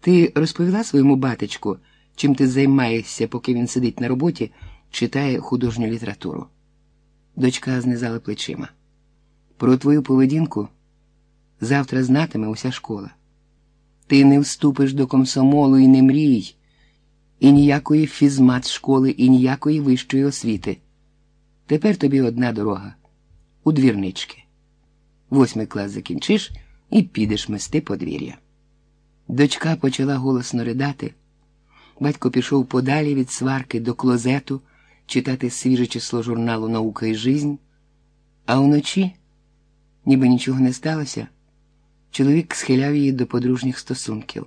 Ти розповіла своєму батечку, чим ти займаєшся, поки він сидить на роботі, читає художню літературу. Дочка знизала плечима. Про твою поведінку завтра знатиме уся школа. Ти не вступиш до комсомолу і не мрій, і ніякої фізмат школи, і ніякої вищої освіти. Тепер тобі одна дорога у двірнички. Восьмий клас закінчиш і підеш мести подвір'я. Дочка почала голосно ридати. Батько пішов подалі від сварки до клозету читати свіже число журналу Наука і жизнь, а вночі, ніби нічого не сталося, чоловік схиляв її до подружніх стосунків.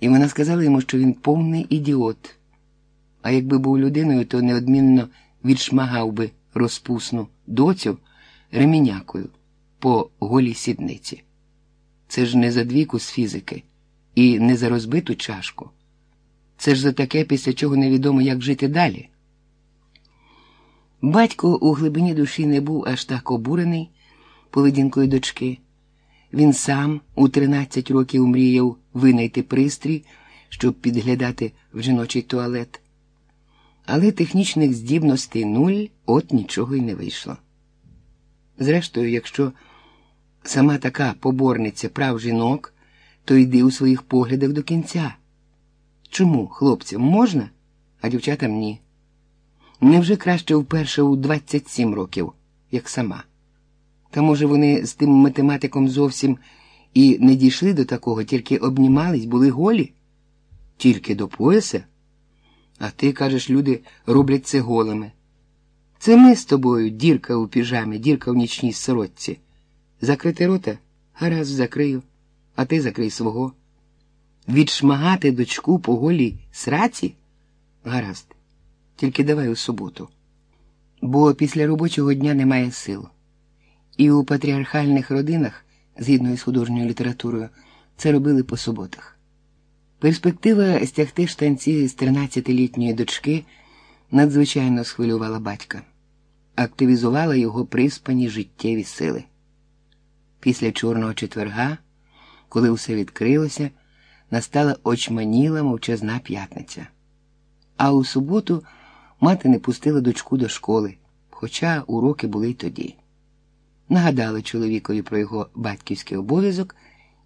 І вона сказала йому, що він повний ідіот, а якби був людиною, то неодмінно відшмагав би розпусну доцю ремінякою по голій сідниці. Це ж не за двійку з фізики і не за розбиту чашку. Це ж за таке, після чого невідомо, як жити далі. Батько у глибині душі не був аж так обурений поведінкою дочки. Він сам у 13 років мріяв винайти пристрій, щоб підглядати в жіночий туалет. Але технічних здібностей нуль от нічого й не вийшло. Зрештою, якщо сама така поборниця прав жінок, то йди у своїх поглядах до кінця. Чому хлопцям можна, а дівчатам ні? Невже краще вперше у 27 років, як сама? Та, може, вони з тим математиком зовсім і не дійшли до такого, тільки обнімались, були голі? Тільки до пояса? А ти кажеш, люди роблять це голими. Це ми з тобою, дірка у піжамі, дірка в нічній сорочці. Закрити рота? Гаразд закрию, а ти закрий свого. Відшмагати дочку по голій сраці? Гаразд. Тільки давай у суботу. Бо після робочого дня немає сил. І у патріархальних родинах, згідно із художньою літературою, це робили по суботах. Перспектива стягти штанці з 13-літньої дочки надзвичайно схвилювала батька, активізувала його приспані життєві сили. Після Чорного четверга, коли все відкрилося, настала очманіла мовчазна п'ятниця. А у суботу мати не пустила дочку до школи, хоча уроки були й тоді. Нагадала чоловікові про його батьківський обов'язок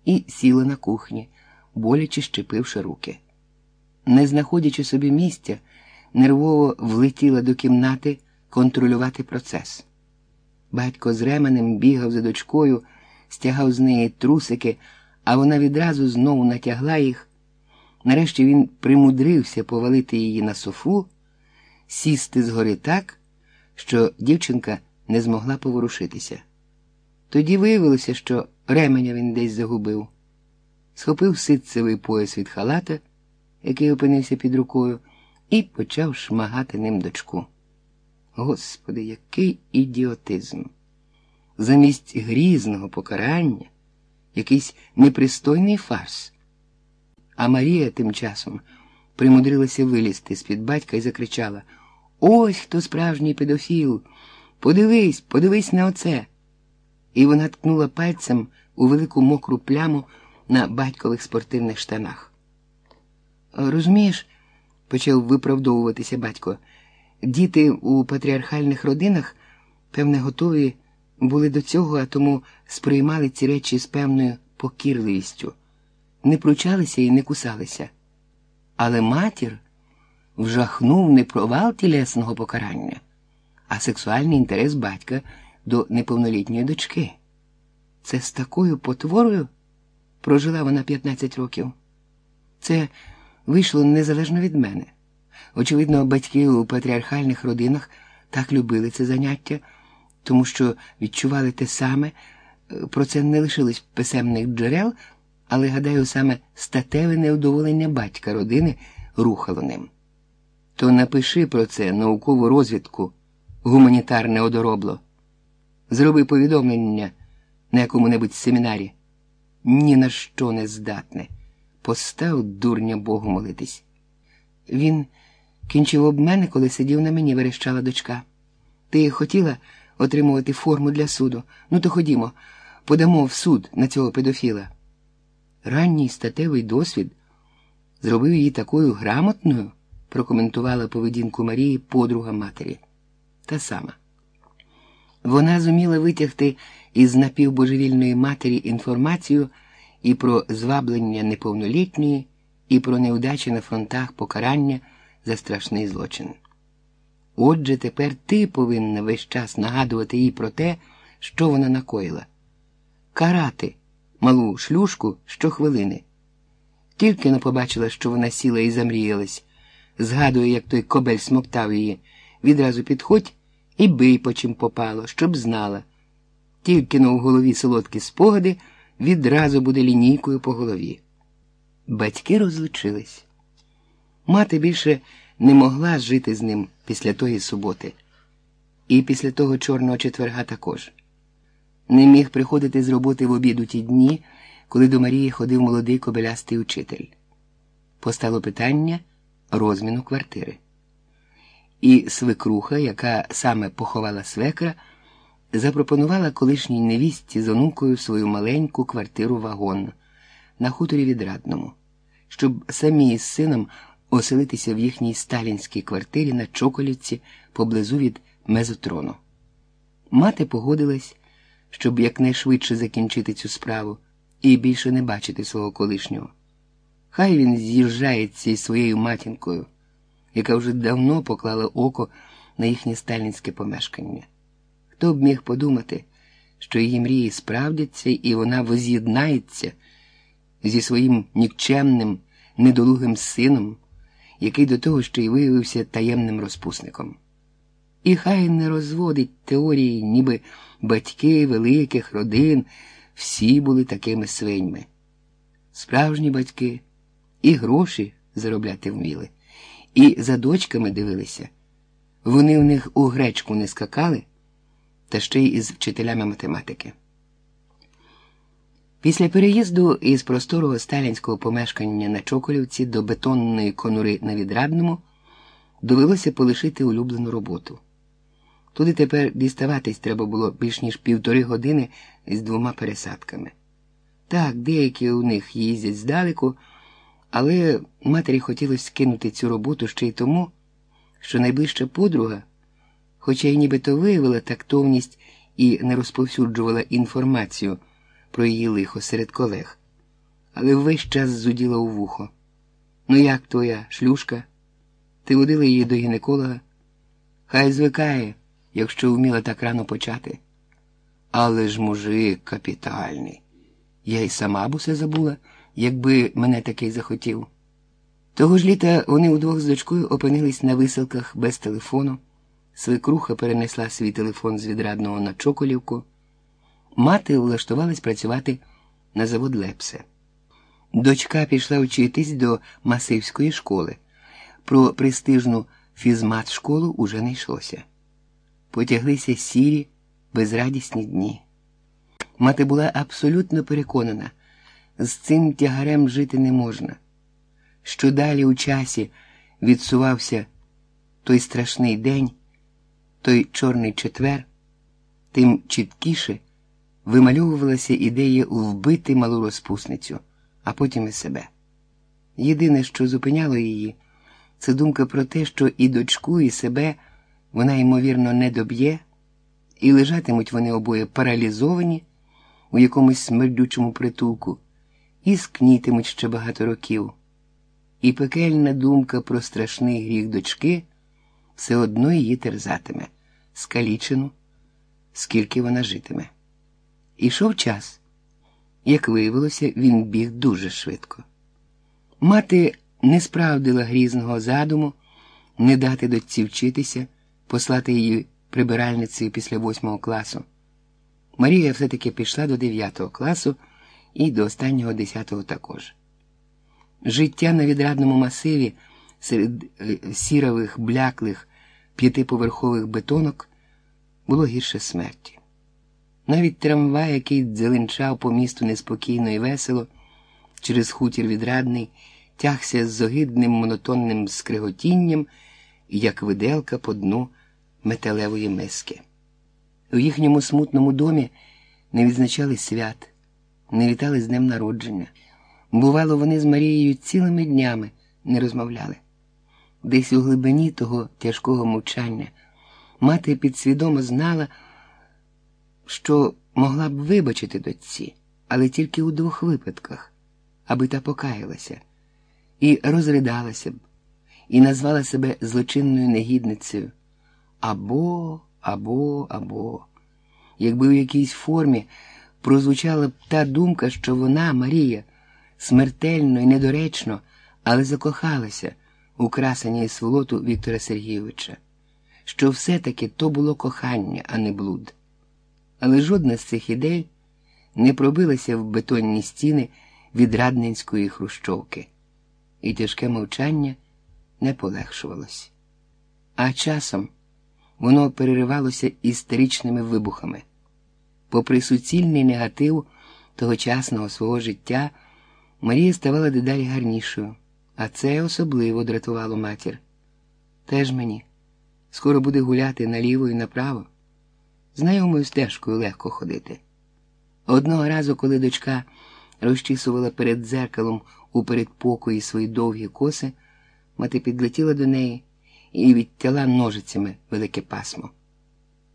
і сіла на кухні, боляче щепивши руки. Не знаходячи собі місця, нервово влетіла до кімнати контролювати процес. Батько з ременем бігав за дочкою, стягав з неї трусики, а вона відразу знову натягла їх. Нарешті він примудрився повалити її на софу, сісти згори так, що дівчинка не змогла поворушитися. Тоді виявилося, що ременя він десь загубив, схопив ситцевий пояс від халата, який опинився під рукою, і почав шмагати ним дочку. Господи, який ідіотизм! замість грізного покарання якийсь непристойний фарс. А Марія тим часом примудрилася вилізти з-під батька і закричала Ось хто справжній педофіл. Подивись, подивись на оце. І вона ткнула пальцем у велику мокру пляму на батькових спортивних штанах. Розумієш, почав виправдовуватися батько, діти у патріархальних родинах, певне, готові були до цього, а тому сприймали ці речі з певною покірливістю, не пручалися і не кусалися. Але матір вжахнув не провал тілесного покарання, а сексуальний інтерес батька до неповнолітньої дочки. Це з такою потворою прожила вона 15 років. Це вийшло незалежно від мене. Очевидно, батьки у патріархальних родинах так любили це заняття, тому що відчували те саме. Про це не лишилось писемних джерел, але, гадаю, саме статеве невдоволення батька родини рухало ним. То напиши про це наукову розвідку, гуманітарне одоробло. Зроби повідомлення на якому-небудь семінарі. Ні на що не здатне. Постав дурня Богу молитись. Він кінчив об мене, коли сидів на мені, верещала дочка. Ти хотіла отримувати форму для суду? Ну, то ходімо, подамо в суд на цього педофіла. Ранній статевий досвід зробив її такою грамотною, прокоментувала поведінку Марії подруга матері. Та сама. Вона зуміла витягти із напівбожевільної матері інформацію і про зваблення неповнолітньої, і про неудачі на фронтах покарання за страшний злочин. Отже, тепер ти повинна весь час нагадувати їй про те, що вона накоїла, карати малу шлюшку щохвилини. Тільки не побачила, що вона сіла і замріялась, згадує, як той кобель смоктав її, відразу підходь і бий, по чим попало, щоб знала. Тільки но в голові солодкі спогади відразу буде лінійкою по голові. Батьки розлучились. Мати більше не могла жити з ним після тої суботи, і після того чорного четверга також. Не міг приходити з роботи в обід у ті дні, коли до Марії ходив молодий кобелястий учитель. Постало питання розміну квартири. І свекруха, яка саме поховала свекра, запропонувала колишній невістці з онукою свою маленьку квартиру вагон на хуторі відрадному, щоб самі з сином оселитися в їхній сталінській квартирі на Чоколівці поблизу від мезотрону. Мати погодилась, щоб якнайшвидше закінчити цю справу і більше не бачити свого колишнього. Хай він з'їжджається із своєю матінкою, яка вже давно поклала око на їхнє сталінське помешкання. Хто б міг подумати, що її мрії справдяться і вона воз'єднається зі своїм нікчемним, недолугим сином, який до того ще й виявився таємним розпусником. І хай не розводить теорії, ніби батьки великих родин всі були такими свиньми. Справжні батьки і гроші заробляти вміли, і за дочками дивилися. Вони в них у гречку не скакали, та ще й із вчителями математики. Після переїзду із просторого сталінського помешкання на Чоколівці до бетонної конури на відрадному довелося полишити улюблену роботу. Туди тепер діставатись треба було більш ніж півтори години з двома пересадками. Так, деякі у них їздять здалеку, але матері хотілося кинути цю роботу ще й тому, що найближча подруга, хоча й нібито виявила тактовність і не розповсюджувала інформацію про її лихо серед колег, але весь час зуділа у вухо. Ну, як твоя шлюшка? Ти водила її до гінеколога? Хай звикає якщо вміла так рано почати. Але ж мужик капітальний. Я й сама б усе забула, якби мене такий захотів. Того ж літа вони удвох з дочкою опинились на виселках без телефону. Свекруха перенесла свій телефон з відрадного на Чоколівку. Мати влаштувалась працювати на завод Лепсе. Дочка пішла вчитись до масивської школи. Про престижну фізмат школу уже не йшлося потяглися сірі безрадісні дні. Мати була абсолютно переконана, з цим тягарем жити не можна. Що далі у часі відсувався той страшний день, той чорний четвер, тим чіткіше вимальовувалася ідея вбити малу розпусницю, а потім і себе. Єдине, що зупиняло її, це думка про те, що і дочку, і себе вона, ймовірно, не доб'є, і лежатимуть вони обоє паралізовані у якомусь смердючому притулку, і скнітимуть ще багато років. І пекельна думка про страшний гріх дочки все одно її терзатиме, скалічену, скільки вона житиме. Ішов час. Як виявилося, він біг дуже швидко. Мати не справдила грізного задуму не дати дочці вчитися, послати її прибиральницею після восьмого класу. Марія все-таки пішла до дев'ятого класу і до останнього десятого також. Життя на відрадному масиві серед е, сірових, бляклих, п'ятиповерхових бетонок було гірше смерті. Навіть трамвай, який дзеленчав по місту неспокійно і весело, через хутір відрадний, тягся з огидним монотонним скриготінням, як виделка по дну металевої миски. У їхньому смутному домі не відзначали свят, не вітали з днем народження. Бувало, вони з Марією цілими днями не розмовляли. Десь у глибині того тяжкого мовчання мати підсвідомо знала, що могла б вибачити дочці, але тільки у двох випадках, аби та покаялася, і розридалася б, і назвала себе злочинною негідницею. Або, або, або, якби в якійсь формі прозвучала б та думка, що вона, Марія, смертельно і недоречно, але закохалася у красення і сволоту Віктора Сергійовича, що все-таки то було кохання, а не блуд. Але жодна з цих ідей не пробилася в бетонні стіни від Радненської хрущовки, і тяжке мовчання не полегшувалось. А часом воно переривалося істеричними вибухами. Попри суцільний негатив тогочасного свого життя, Марія ставала дедалі гарнішою, а це особливо дратувало матір. Теж мені скоро буде гуляти наліво і направо. Знайомою стежкою легко ходити. Одного разу, коли дочка розчісувала перед дзеркалом у передпокої свої довгі коси, мати підлетіла до неї і відтяла ножицями велике пасмо.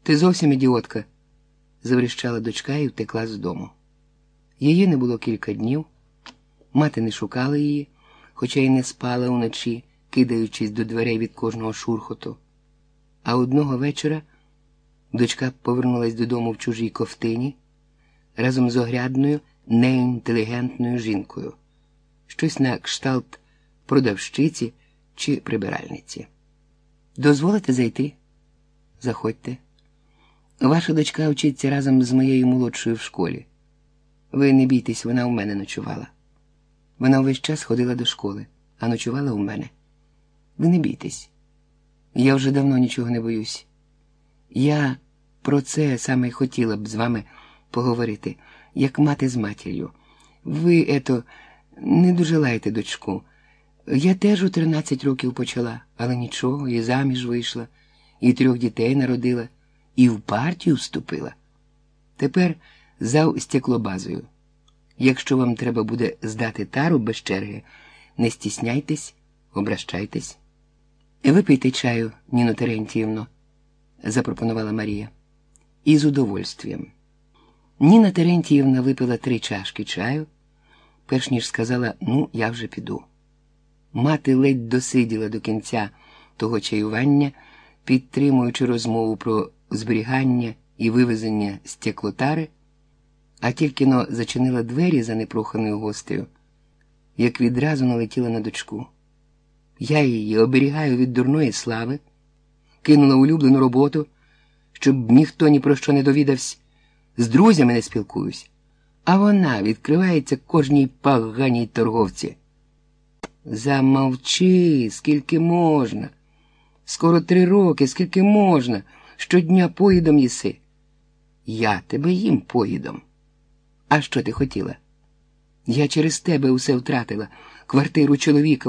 Ти зовсім ідіотка, завріщала дочка і втекла з дому. Її не було кілька днів, мати не шукала її, хоча й не спала уночі, кидаючись до дверей від кожного шурхоту. А одного вечора дочка повернулась додому в чужій ковтині разом з огрядною, неінтелігентною жінкою, щось на кшталт продавщиці чи прибиральниці. Дозволите зайти? Заходьте. Ваша дочка вчиться разом з моєю молодшою в школі. Ви не бійтесь, вона у мене ночувала. Вона увесь час ходила до школи, а ночувала у мене. Ви не бійтесь. Я вже давно нічого не боюсь. Я про це саме й хотіла б з вами поговорити, як мати з матір'ю. Ви, ето, не дуже лаєте дочку. Я теж у 13 років почала, але нічого, і заміж вийшла, і трьох дітей народила, і в партію вступила. Тепер зав стеклобазою. Якщо вам треба буде здати тару без черги, не стісняйтесь, обращайтесь. Випийте чаю, Ніно Терентіївно, запропонувала Марія. І з удовольствием. Ніна Терентіївна випила три чашки чаю, перш ніж сказала, ну, я вже піду. Мати ледь досиділа до кінця того чаювання, підтримуючи розмову про зберігання і вивезення стеклотари, а тільки но зачинила двері за непроханою гостею, як відразу налетіла на дочку. Я її оберігаю від дурної слави, кинула улюблену роботу, щоб ніхто ні про що не довідався, з друзями не спілкуюсь, а вона відкривається кожній поганій торговці. Замовчи, скільки можна. Скоро три роки, скільки можна, щодня поїдом їси. Я тебе їм поїдом. А що ти хотіла? Я через тебе усе втратила квартиру чоловіка.